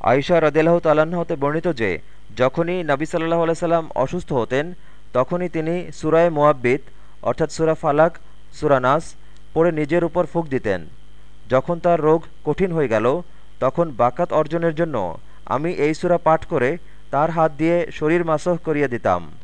আয়সা রদিল্লাহ তালাহতে হতে বর্ণিত যে, যখনই নবী সাল্লাহ আলাইসাল্লাম অসুস্থ হতেন, তখনই তিনি সুরায় মোয়াব্বিত অর্থাৎ সুরা ফালাক, সুরা নাস, পড়ে নিজের উপর ফুক দিতেন। যখন তার রোগ কঠিন হয়ে গেল, তখন বাকাত অর্জনের জন্য আমি এই সুরা পাঠ করে তার হাত দিয়ে শরীর মাসহ করিয়ে দিতাম।